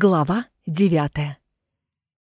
Глава девятая.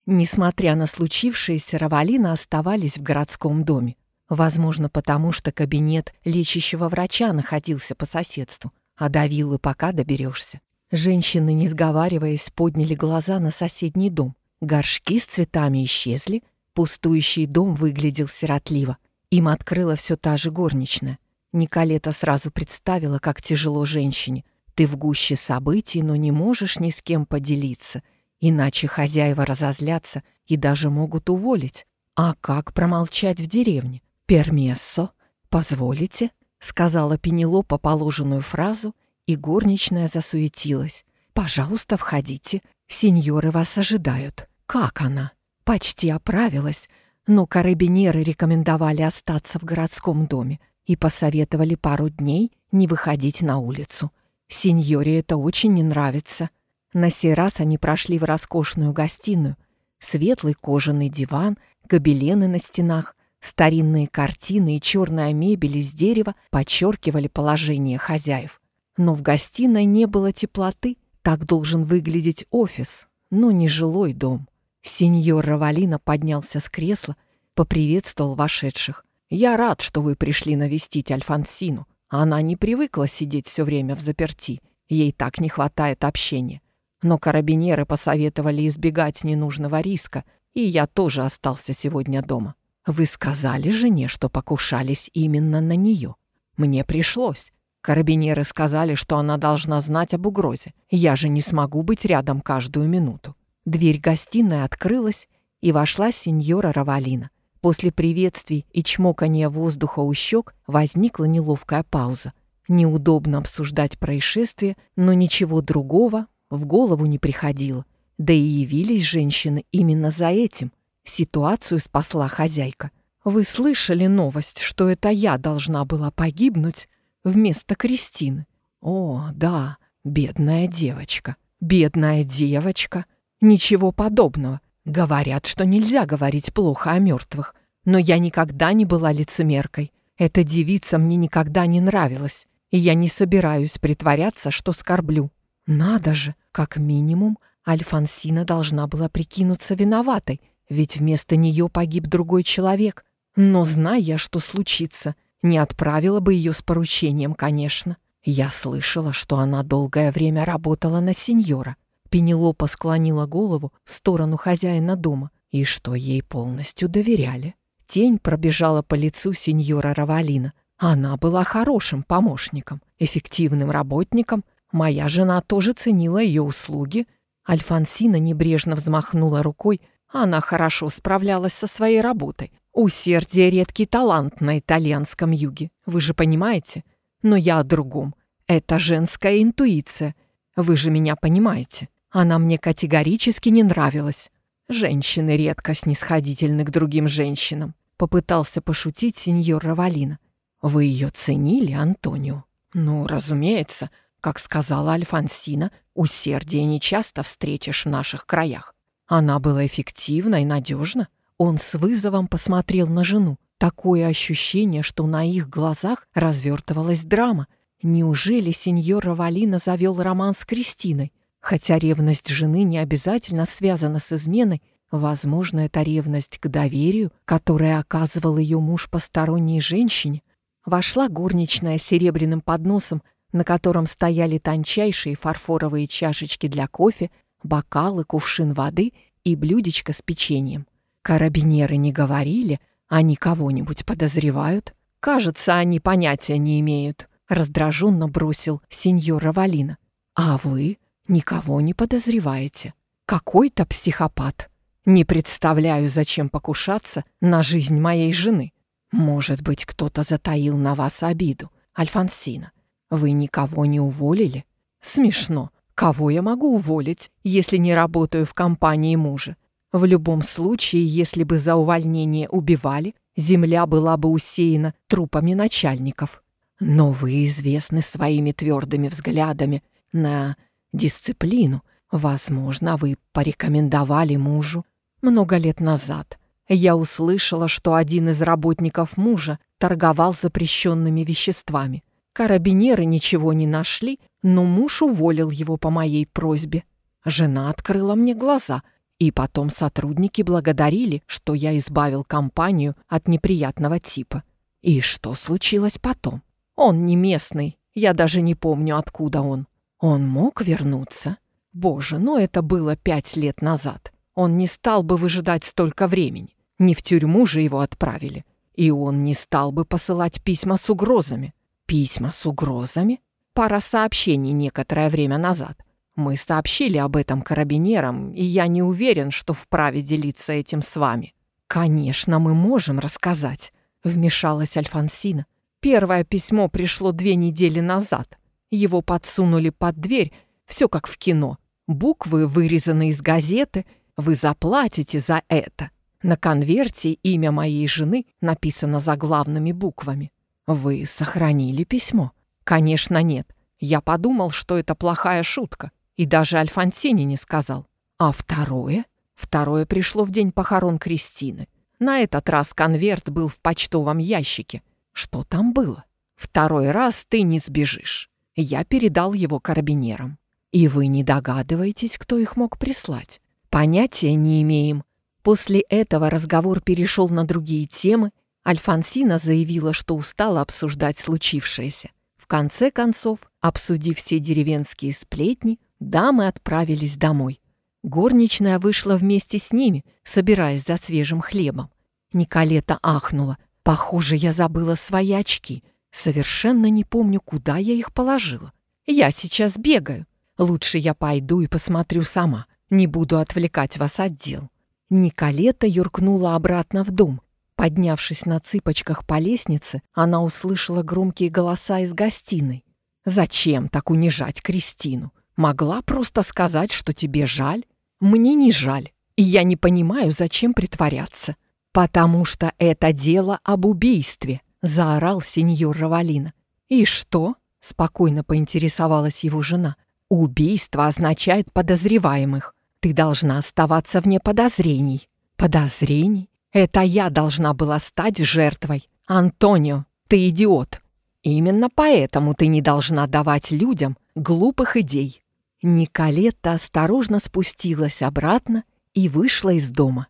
Несмотря на случившееся, Равалина оставались в городском доме. Возможно, потому что кабинет лечащего врача находился по соседству, а до виллы пока доберешься. Женщины, не сговариваясь, подняли глаза на соседний дом. Горшки с цветами исчезли, пустующий дом выглядел сиротливо. Им открыла все та же горничная. Николета сразу представила, как тяжело женщине — ты в гуще событий, но не можешь ни с кем поделиться, иначе хозяева разозлятся и даже могут уволить. А как промолчать в деревне? «Пермессо, позволите?» — сказала Пенелопа положенную фразу, и горничная засуетилась. «Пожалуйста, входите. Сеньоры вас ожидают». «Как она?» «Почти оправилась, но карабинеры рекомендовали остаться в городском доме и посоветовали пару дней не выходить на улицу. Сеньоре это очень не нравится. На сей раз они прошли в роскошную гостиную. Светлый кожаный диван, гобелены на стенах, старинные картины и черная мебель из дерева подчеркивали положение хозяев. Но в гостиной не было теплоты. Так должен выглядеть офис, но не жилой дом. Сеньор Равалина поднялся с кресла, поприветствовал вошедших. «Я рад, что вы пришли навестить Альфонсину. Она не привыкла сидеть все время в заперти, ей так не хватает общения. Но карабинеры посоветовали избегать ненужного риска, и я тоже остался сегодня дома. Вы сказали жене, что покушались именно на нее. Мне пришлось. Карабинеры сказали, что она должна знать об угрозе. Я же не смогу быть рядом каждую минуту. Дверь гостиной открылась, и вошла сеньора Равалина. После приветствий и чмокания воздуха у щек возникла неловкая пауза. Неудобно обсуждать происшествие, но ничего другого в голову не приходило. Да и явились женщины именно за этим. Ситуацию спасла хозяйка. «Вы слышали новость, что это я должна была погибнуть вместо Кристины?» «О, да, бедная девочка, бедная девочка. Ничего подобного. Говорят, что нельзя говорить плохо о мертвых, но я никогда не была лицемеркой. Эта девица мне никогда не нравилась, и я не собираюсь притворяться, что скорблю. Надо же, как минимум, Альфонсина должна была прикинуться виноватой, ведь вместо нее погиб другой человек. Но зная, что случится, не отправила бы ее с поручением, конечно. Я слышала, что она долгое время работала на сеньора. Пенелопа склонила голову в сторону хозяина дома и что ей полностью доверяли. Тень пробежала по лицу сеньора Равалина. Она была хорошим помощником, эффективным работником. Моя жена тоже ценила ее услуги. Альфонсина небрежно взмахнула рукой. Она хорошо справлялась со своей работой. Усердие — редкий талант на итальянском юге. Вы же понимаете? Но я о другом. Это женская интуиция. Вы же меня понимаете. Она мне категорически не нравилась. Женщины редко снисходительны к другим женщинам. Попытался пошутить сеньор Равалина. Вы ее ценили, Антонио? Ну, разумеется. Как сказала Альфонсина, усердие нечасто встретишь в наших краях. Она была эффективна и надежна. Он с вызовом посмотрел на жену. Такое ощущение, что на их глазах развертывалась драма. Неужели сеньор Равалина завел роман с Кристиной? Хотя ревность жены не обязательно связана с изменой, возможно, это ревность к доверию, которое оказывал ее муж посторонней женщине. Вошла горничная с серебряным подносом, на котором стояли тончайшие фарфоровые чашечки для кофе, бокалы, кувшин воды и блюдечко с печеньем. Карабинеры не говорили, они кого-нибудь подозревают. Кажется, они понятия не имеют, раздраженно бросил сеньор Равалина. А вы? Никого не подозреваете. Какой-то психопат. Не представляю, зачем покушаться на жизнь моей жены. Может быть, кто-то затаил на вас обиду. Альфонсина, вы никого не уволили? Смешно. Кого я могу уволить, если не работаю в компании мужа? В любом случае, если бы за увольнение убивали, земля была бы усеяна трупами начальников. Но вы известны своими твердыми взглядами на дисциплину. Возможно, вы порекомендовали мужу. Много лет назад я услышала, что один из работников мужа торговал запрещенными веществами. Карабинеры ничего не нашли, но муж уволил его по моей просьбе. Жена открыла мне глаза, и потом сотрудники благодарили, что я избавил компанию от неприятного типа. И что случилось потом? Он не местный, я даже не помню, откуда он. Он мог вернуться? Боже, но это было пять лет назад. Он не стал бы выжидать столько времени. Не в тюрьму же его отправили. И он не стал бы посылать письма с угрозами. Письма с угрозами? Пара сообщений некоторое время назад. Мы сообщили об этом карабинерам, и я не уверен, что вправе делиться этим с вами. Конечно, мы можем рассказать, вмешалась Альфонсина. Первое письмо пришло две недели назад. Его подсунули под дверь, все как в кино. Буквы вырезаны из газеты, вы заплатите за это. На конверте имя моей жены написано заглавными буквами. Вы сохранили письмо? Конечно, нет. Я подумал, что это плохая шутка, и даже Альфонсине не сказал. А второе? Второе пришло в день похорон Кристины. На этот раз конверт был в почтовом ящике. Что там было? Второй раз ты не сбежишь. Я передал его карабинерам. И вы не догадываетесь, кто их мог прислать? Понятия не имеем. После этого разговор перешел на другие темы. Альфонсина заявила, что устала обсуждать случившееся. В конце концов, обсудив все деревенские сплетни, дамы отправились домой. Горничная вышла вместе с ними, собираясь за свежим хлебом. Николета ахнула. «Похоже, я забыла свои очки. Совершенно не помню, куда я их положила. Я сейчас бегаю. Лучше я пойду и посмотрю сама. Не буду отвлекать вас от дел». Николета юркнула обратно в дом. Поднявшись на цыпочках по лестнице, она услышала громкие голоса из гостиной. «Зачем так унижать Кристину? Могла просто сказать, что тебе жаль? Мне не жаль, и я не понимаю, зачем притворяться. Потому что это дело об убийстве», — заорал сеньор Равалина. «И что?» — спокойно поинтересовалась его жена. «Убийство означает подозреваемых. Ты должна оставаться вне подозрений. Подозрений? Это я должна была стать жертвой. Антонио, ты идиот. Именно поэтому ты не должна давать людям глупых идей. Николетта осторожно спустилась обратно и вышла из дома.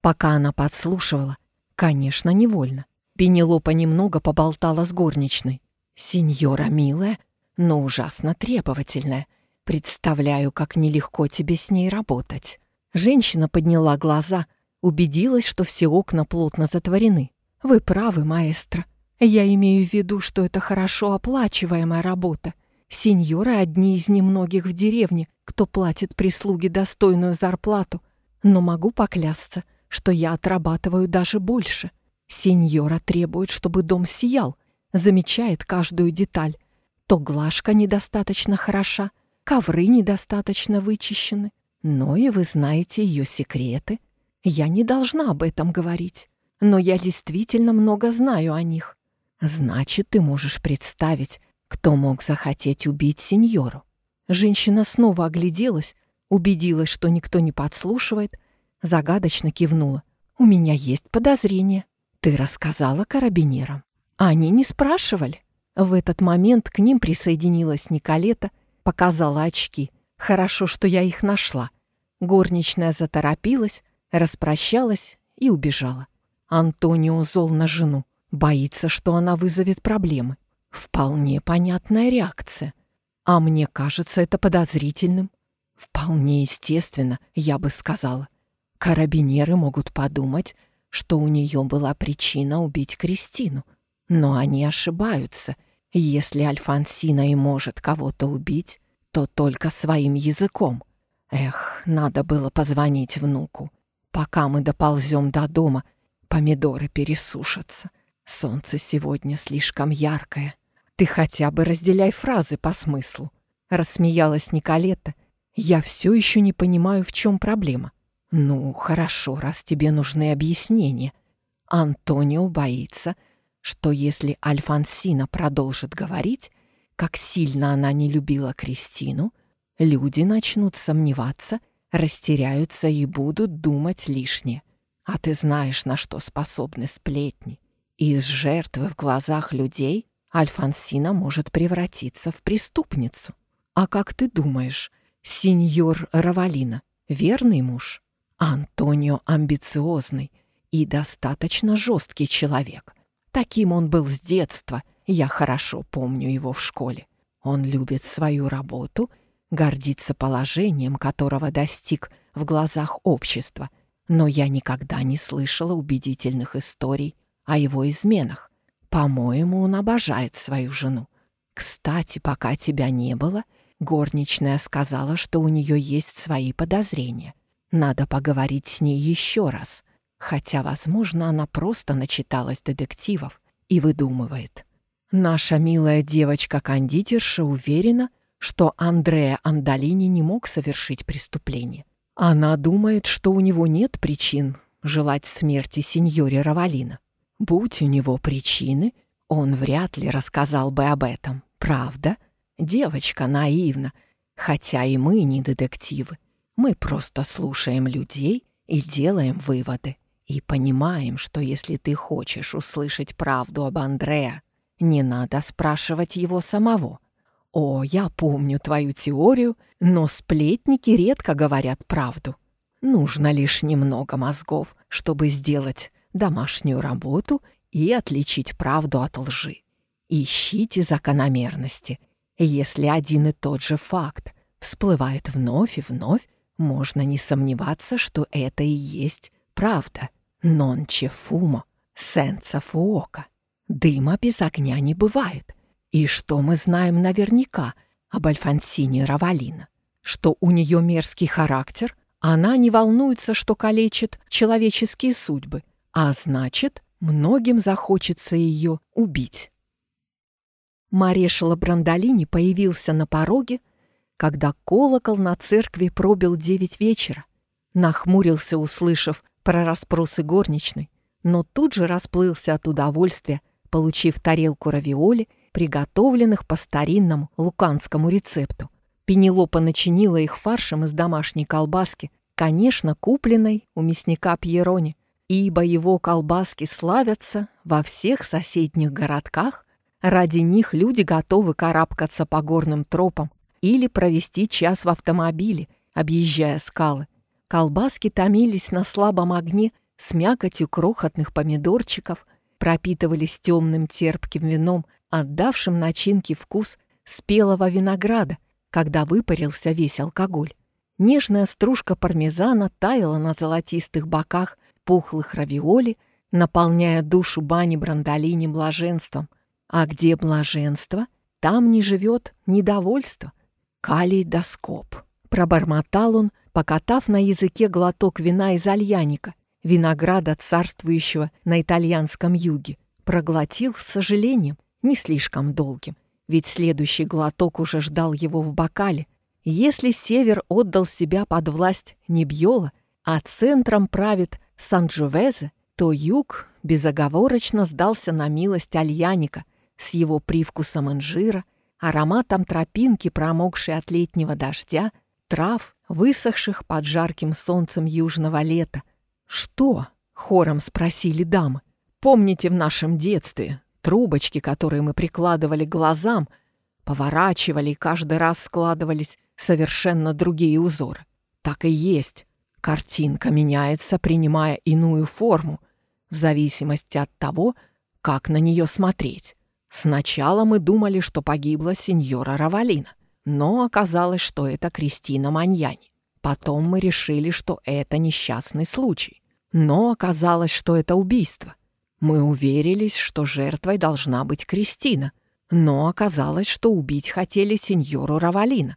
Пока она подслушивала, конечно, невольно, Пенелопа немного поболтала с горничной. «Сеньора милая, но ужасно требовательная. Представляю, как нелегко тебе с ней работать. Женщина подняла глаза, убедилась, что все окна плотно затворены. Вы правы, маэстро. Я имею в виду, что это хорошо оплачиваемая работа. Сеньоры одни из немногих в деревне, кто платит прислуге достойную зарплату. Но могу поклясться, что я отрабатываю даже больше. Сеньора требует, чтобы дом сиял, замечает каждую деталь. То глажка недостаточно хороша, ковры недостаточно вычищены. Но и вы знаете ее секреты. Я не должна об этом говорить, но я действительно много знаю о них. Значит, ты можешь представить, кто мог захотеть убить сеньору. Женщина снова огляделась, убедилась, что никто не подслушивает, загадочно кивнула. «У меня есть подозрение. Ты рассказала карабинерам. Они не спрашивали». В этот момент к ним присоединилась Николета — показала очки. Хорошо, что я их нашла. Горничная заторопилась, распрощалась и убежала. Антонио зол на жену. Боится, что она вызовет проблемы. Вполне понятная реакция. А мне кажется это подозрительным. Вполне естественно, я бы сказала. Карабинеры могут подумать, что у нее была причина убить Кристину. Но они ошибаются — если Альфонсина и может кого-то убить, то только своим языком. Эх, надо было позвонить внуку. Пока мы доползем до дома, помидоры пересушатся. Солнце сегодня слишком яркое. Ты хотя бы разделяй фразы по смыслу. Рассмеялась Николета. Я все еще не понимаю, в чем проблема. Ну, хорошо, раз тебе нужны объяснения. Антонио боится, что если Альфонсина продолжит говорить, как сильно она не любила Кристину, люди начнут сомневаться, растеряются и будут думать лишнее. А ты знаешь, на что способны сплетни. из жертвы в глазах людей Альфонсина может превратиться в преступницу. А как ты думаешь, Сеньор Равалина — верный муж. Антонио амбициозный и достаточно жесткий человек. Таким он был с детства, я хорошо помню его в школе. Он любит свою работу, гордится положением, которого достиг в глазах общества, но я никогда не слышала убедительных историй о его изменах. По-моему, он обожает свою жену. Кстати, пока тебя не было, горничная сказала, что у нее есть свои подозрения. Надо поговорить с ней еще раз, хотя, возможно, она просто начиталась детективов и выдумывает. Наша милая девочка-кондитерша уверена, что Андреа Андалини не мог совершить преступление. Она думает, что у него нет причин желать смерти сеньоре Равалина. Будь у него причины, он вряд ли рассказал бы об этом, правда? Девочка наивна, хотя и мы не детективы. Мы просто слушаем людей и делаем выводы. И понимаем, что если ты хочешь услышать правду об Андреа, не надо спрашивать его самого. О, я помню твою теорию, но сплетники редко говорят правду. Нужно лишь немного мозгов, чтобы сделать домашнюю работу и отличить правду от лжи. Ищите закономерности. Если один и тот же факт всплывает вновь и вновь, можно не сомневаться, что это и есть правда. Нон чефумо, сенса фуока. Дыма без огня не бывает. И что мы знаем наверняка об Альфонсине Равалина? Что у нее мерзкий характер, она не волнуется, что калечит человеческие судьбы, а значит, многим захочется ее убить. Марешала Брандолини появился на пороге, когда колокол на церкви пробил девять вечера. Нахмурился, услышав про расспросы горничной, но тут же расплылся от удовольствия, получив тарелку равиоли, приготовленных по старинному луканскому рецепту. Пенелопа начинила их фаршем из домашней колбаски, конечно, купленной у мясника Пьерони, ибо его колбаски славятся во всех соседних городках. Ради них люди готовы карабкаться по горным тропам или провести час в автомобиле, объезжая скалы. Колбаски томились на слабом огне с мякотью крохотных помидорчиков, пропитывались темным терпким вином, отдавшим начинке вкус спелого винограда, когда выпарился весь алкоголь. Нежная стружка пармезана таяла на золотистых боках пухлых равиоли, наполняя душу бани Брандолини блаженством. А где блаженство, там не живет недовольство. Калейдоскоп. Пробормотал он, покатав на языке глоток вина из альяника, винограда, царствующего на итальянском юге, проглотил с сожалением, не слишком долгим, ведь следующий глоток уже ждал его в бокале. Если север отдал себя под власть Небьола, а центром правит Сан-Джувезе, то юг безоговорочно сдался на милость альяника с его привкусом инжира, ароматом тропинки, промокшей от летнего дождя, трав, высохших под жарким солнцем южного лета. «Что?» — хором спросили дамы. «Помните в нашем детстве трубочки, которые мы прикладывали к глазам, поворачивали и каждый раз складывались совершенно другие узоры? Так и есть. Картинка меняется, принимая иную форму, в зависимости от того, как на нее смотреть. Сначала мы думали, что погибла сеньора Равалина но оказалось, что это Кристина Маньяни. Потом мы решили, что это несчастный случай, но оказалось, что это убийство. Мы уверились, что жертвой должна быть Кристина, но оказалось, что убить хотели сеньору Равалина.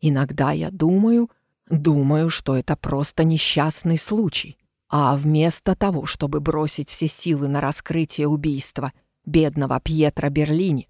Иногда я думаю, думаю, что это просто несчастный случай. А вместо того, чтобы бросить все силы на раскрытие убийства бедного Пьетро Берлини,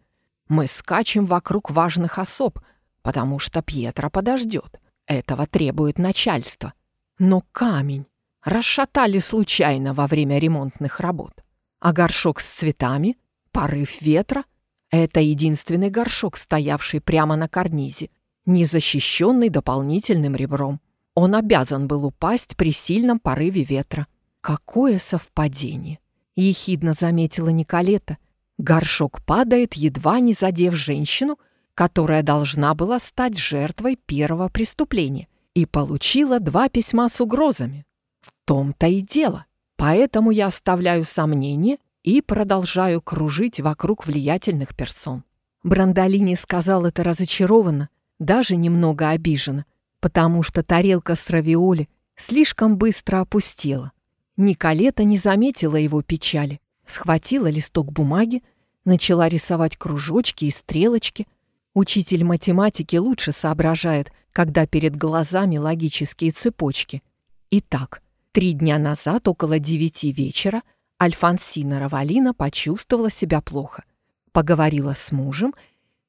мы скачем вокруг важных особ — потому что Пьетро подождет. Этого требует начальство. Но камень расшатали случайно во время ремонтных работ. А горшок с цветами, порыв ветра — это единственный горшок, стоявший прямо на карнизе, не защищенный дополнительным ребром. Он обязан был упасть при сильном порыве ветра. Какое совпадение! Ехидно заметила Николета. Горшок падает, едва не задев женщину, которая должна была стать жертвой первого преступления, и получила два письма с угрозами. В том-то и дело. Поэтому я оставляю сомнения и продолжаю кружить вокруг влиятельных персон. Брандолини сказал это разочарованно, даже немного обиженно, потому что тарелка с равиоли слишком быстро опустела. Николета не заметила его печали, схватила листок бумаги, начала рисовать кружочки и стрелочки. Учитель математики лучше соображает, когда перед глазами логические цепочки. Итак, три дня назад, около девяти вечера, Альфонсина Равалина почувствовала себя плохо. Поговорила с мужем,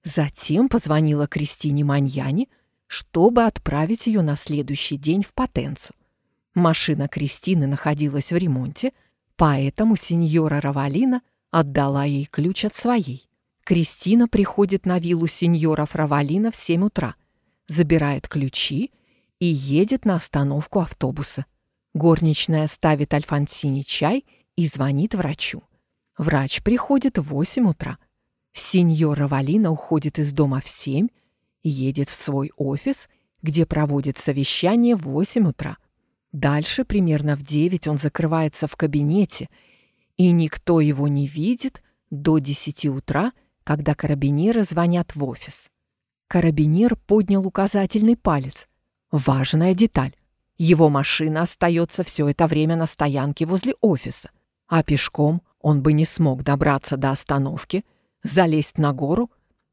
затем позвонила Кристине Маньяне, чтобы отправить ее на следующий день в Потенцу. Машина Кристины находилась в ремонте, поэтому сеньора Равалина отдала ей ключ от своей. Кристина приходит на виллу сеньора Равалина в 7 утра, забирает ключи и едет на остановку автобуса. Горничная ставит Альфонсине чай и звонит врачу. Врач приходит в 8 утра. Сеньора Равалина уходит из дома в 7, едет в свой офис, где проводит совещание в 8 утра. Дальше, примерно в девять, он закрывается в кабинете, и никто его не видит до десяти утра, когда карабинеры звонят в офис. Карабинер поднял указательный палец. Важная деталь. Его машина остается все это время на стоянке возле офиса, а пешком он бы не смог добраться до остановки, залезть на гору,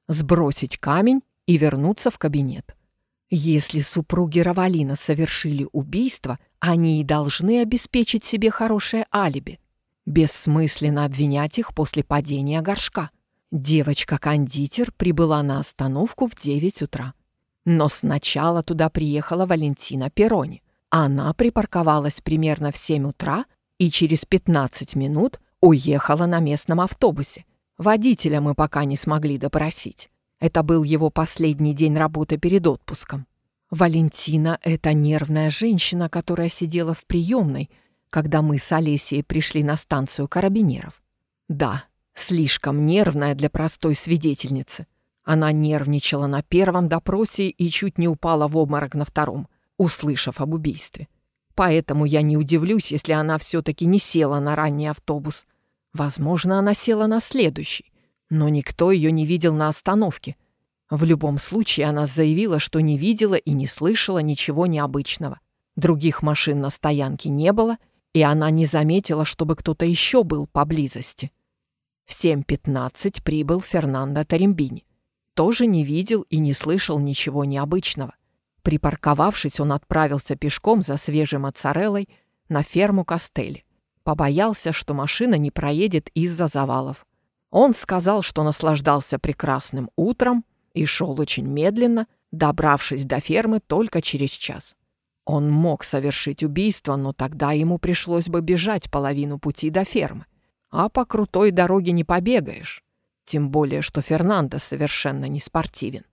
сбросить камень и вернуться в кабинет. Если супруги Равалина совершили убийство, они и должны обеспечить себе хорошее алиби. Бессмысленно обвинять их после падения горшка. Девочка-кондитер прибыла на остановку в 9 утра. Но сначала туда приехала Валентина Перони. Она припарковалась примерно в 7 утра и через 15 минут уехала на местном автобусе. Водителя мы пока не смогли допросить. Это был его последний день работы перед отпуском. Валентина — это нервная женщина, которая сидела в приемной, когда мы с Олесией пришли на станцию карабинеров. Да, слишком нервная для простой свидетельницы. Она нервничала на первом допросе и чуть не упала в обморок на втором, услышав об убийстве. Поэтому я не удивлюсь, если она все-таки не села на ранний автобус. Возможно, она села на следующий. Но никто ее не видел на остановке. В любом случае она заявила, что не видела и не слышала ничего необычного. Других машин на стоянке не было, и она не заметила, чтобы кто-то еще был поблизости. В 7.15 прибыл Фернандо Тарембини. Тоже не видел и не слышал ничего необычного. Припарковавшись, он отправился пешком за свежей моцареллой на ферму Костели. Побоялся, что машина не проедет из-за завалов. Он сказал, что наслаждался прекрасным утром и шел очень медленно, добравшись до фермы только через час. Он мог совершить убийство, но тогда ему пришлось бы бежать половину пути до фермы. А по крутой дороге не побегаешь. Тем более, что Фернандо совершенно не спортивен.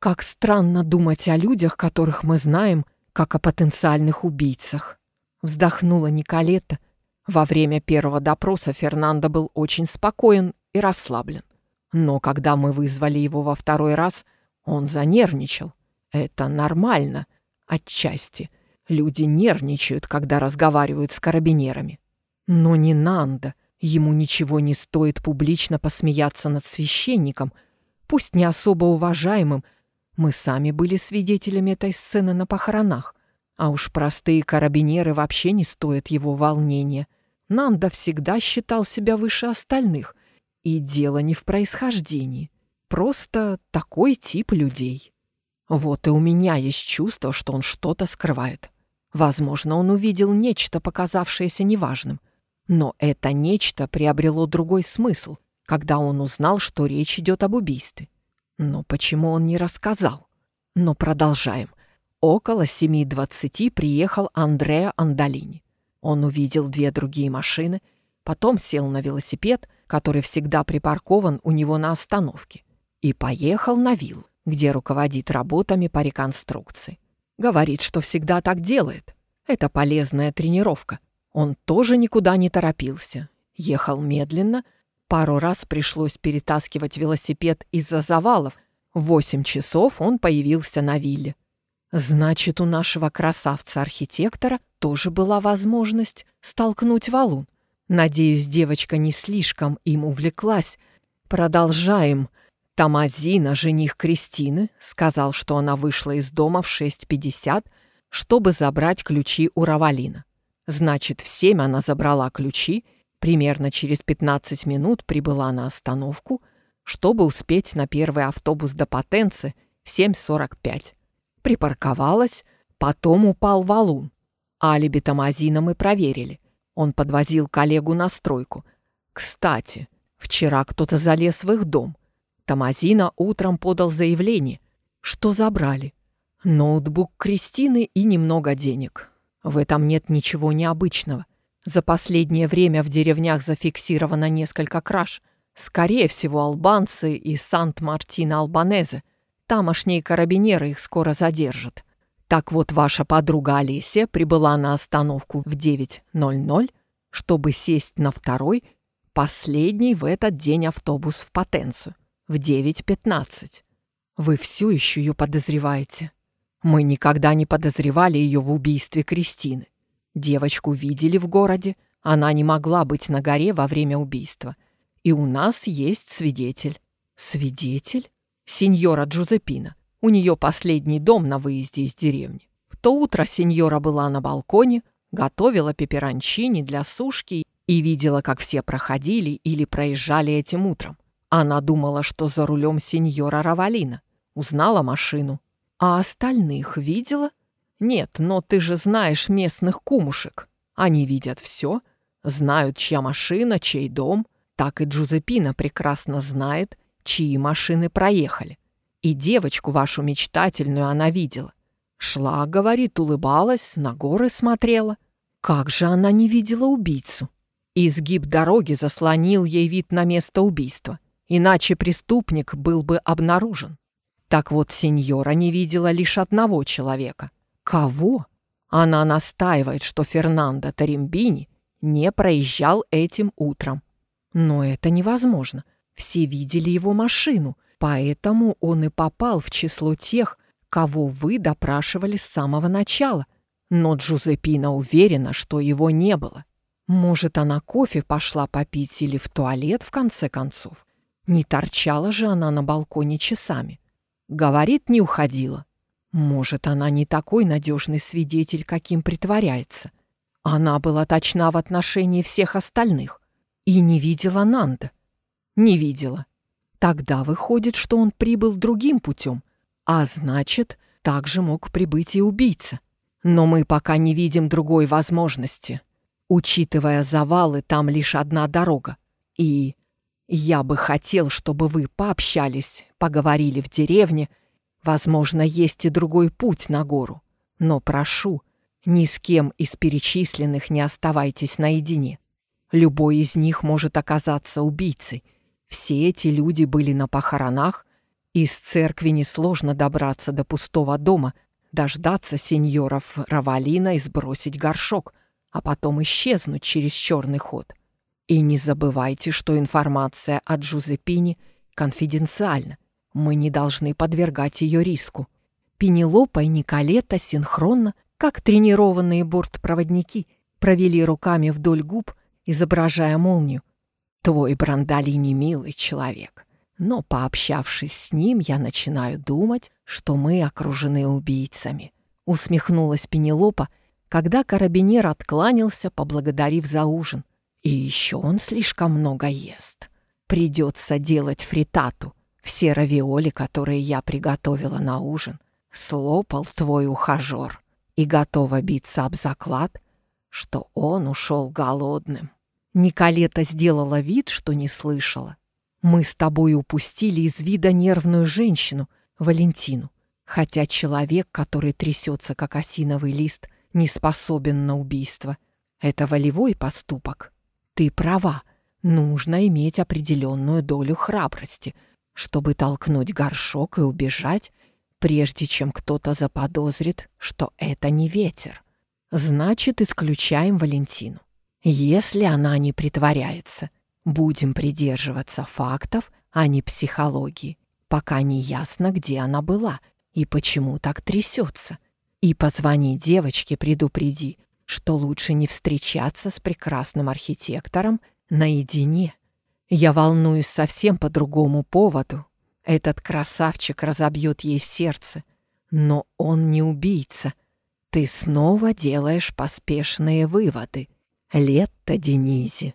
Как странно думать о людях, которых мы знаем, как о потенциальных убийцах. Вздохнула Николета. Во время первого допроса Фернандо был очень спокоен и расслаблен. Но когда мы вызвали его во второй раз, он занервничал. Это нормально, отчасти. Люди нервничают, когда разговаривают с карабинерами. Но не Нанда. Ему ничего не стоит публично посмеяться над священником, пусть не особо уважаемым. Мы сами были свидетелями этой сцены на похоронах. А уж простые карабинеры вообще не стоят его волнения. Нанда всегда считал себя выше остальных, и дело не в происхождении. Просто такой тип людей. Вот и у меня есть чувство, что он что-то скрывает. Возможно, он увидел нечто, показавшееся неважным. Но это нечто приобрело другой смысл, когда он узнал, что речь идет об убийстве. Но почему он не рассказал? Но продолжаем. Около 7.20 приехал Андреа Андалини. Он увидел две другие машины, потом сел на велосипед — который всегда припаркован у него на остановке, и поехал на вилл, где руководит работами по реконструкции. Говорит, что всегда так делает. Это полезная тренировка. Он тоже никуда не торопился. Ехал медленно. Пару раз пришлось перетаскивать велосипед из-за завалов, В восемь часов он появился на вилле. Значит, у нашего красавца-архитектора тоже была возможность столкнуть валун. Надеюсь, девочка не слишком им увлеклась. Продолжаем. Тамазина, жених Кристины, сказал, что она вышла из дома в 6.50, чтобы забрать ключи у Равалина. Значит, в 7 она забрала ключи, примерно через 15 минут прибыла на остановку, чтобы успеть на первый автобус до Потенцы в 7.45. Припарковалась, потом упал валун. Алиби Тамазина мы проверили. Он подвозил коллегу на стройку. Кстати, вчера кто-то залез в их дом. Тамазина утром подал заявление, что забрали. Ноутбук Кристины и немного денег. В этом нет ничего необычного. За последнее время в деревнях зафиксировано несколько краж. Скорее всего, албанцы и Сант-Мартино-Албанезе. Тамошние карабинеры их скоро задержат. Так вот, ваша подруга Олеся прибыла на остановку в 9.00, чтобы сесть на второй, последний в этот день автобус в Потенцию в 9.15. Вы все еще ее подозреваете. Мы никогда не подозревали ее в убийстве Кристины. Девочку видели в городе, она не могла быть на горе во время убийства. И у нас есть свидетель. Свидетель? Сеньора Джузеппина. У нее последний дом на выезде из деревни. В то утро сеньора была на балконе, готовила пеперончини для сушки и видела, как все проходили или проезжали этим утром. Она думала, что за рулем сеньора Равалина. Узнала машину. А остальных видела? Нет, но ты же знаешь местных кумушек. Они видят все, знают, чья машина, чей дом. Так и Джузеппина прекрасно знает, чьи машины проехали. И девочку вашу мечтательную она видела. Шла, говорит, улыбалась, на горы смотрела. Как же она не видела убийцу? Изгиб дороги заслонил ей вид на место убийства. Иначе преступник был бы обнаружен. Так вот, сеньора не видела лишь одного человека. Кого? Она настаивает, что Фернандо Таримбини не проезжал этим утром. Но это невозможно. Все видели его машину — Поэтому он и попал в число тех, кого вы допрашивали с самого начала. Но Джузеппина уверена, что его не было. Может, она кофе пошла попить или в туалет, в конце концов. Не торчала же она на балконе часами. Говорит, не уходила. Может, она не такой надежный свидетель, каким притворяется. Она была точна в отношении всех остальных. И не видела Нанда. Не видела. Тогда выходит, что он прибыл другим путем, а значит, также мог прибыть и убийца. Но мы пока не видим другой возможности. Учитывая завалы, там лишь одна дорога. И я бы хотел, чтобы вы пообщались, поговорили в деревне. Возможно, есть и другой путь на гору. Но прошу, ни с кем из перечисленных не оставайтесь наедине. Любой из них может оказаться убийцей — все эти люди были на похоронах, из церкви несложно добраться до пустого дома, дождаться сеньоров Равалина и сбросить горшок, а потом исчезнуть через черный ход. И не забывайте, что информация от Джузеппини конфиденциальна. Мы не должны подвергать ее риску. Пенелопа и Николета синхронно, как тренированные бортпроводники, провели руками вдоль губ, изображая молнию, Твой Брандолини милый человек, но, пообщавшись с ним, я начинаю думать, что мы окружены убийцами. Усмехнулась Пенелопа, когда карабинер откланялся, поблагодарив за ужин. И еще он слишком много ест. Придется делать фритату. Все равиоли, которые я приготовила на ужин, слопал твой ухажер и готова биться об заклад, что он ушел голодным. Николета сделала вид, что не слышала. Мы с тобой упустили из вида нервную женщину, Валентину. Хотя человек, который трясется, как осиновый лист, не способен на убийство. Это волевой поступок. Ты права. Нужно иметь определенную долю храбрости, чтобы толкнуть горшок и убежать, прежде чем кто-то заподозрит, что это не ветер. Значит, исключаем Валентину. Если она не притворяется, будем придерживаться фактов, а не психологии. пока не ясно, где она была и почему так трясется. И позвони девочке, предупреди, что лучше не встречаться с прекрасным архитектором наедине. Я волнуюсь совсем по другому поводу. Этот красавчик разобьет ей сердце, но он не убийца. Ты снова делаешь поспешные выводы. Лето, Денизи.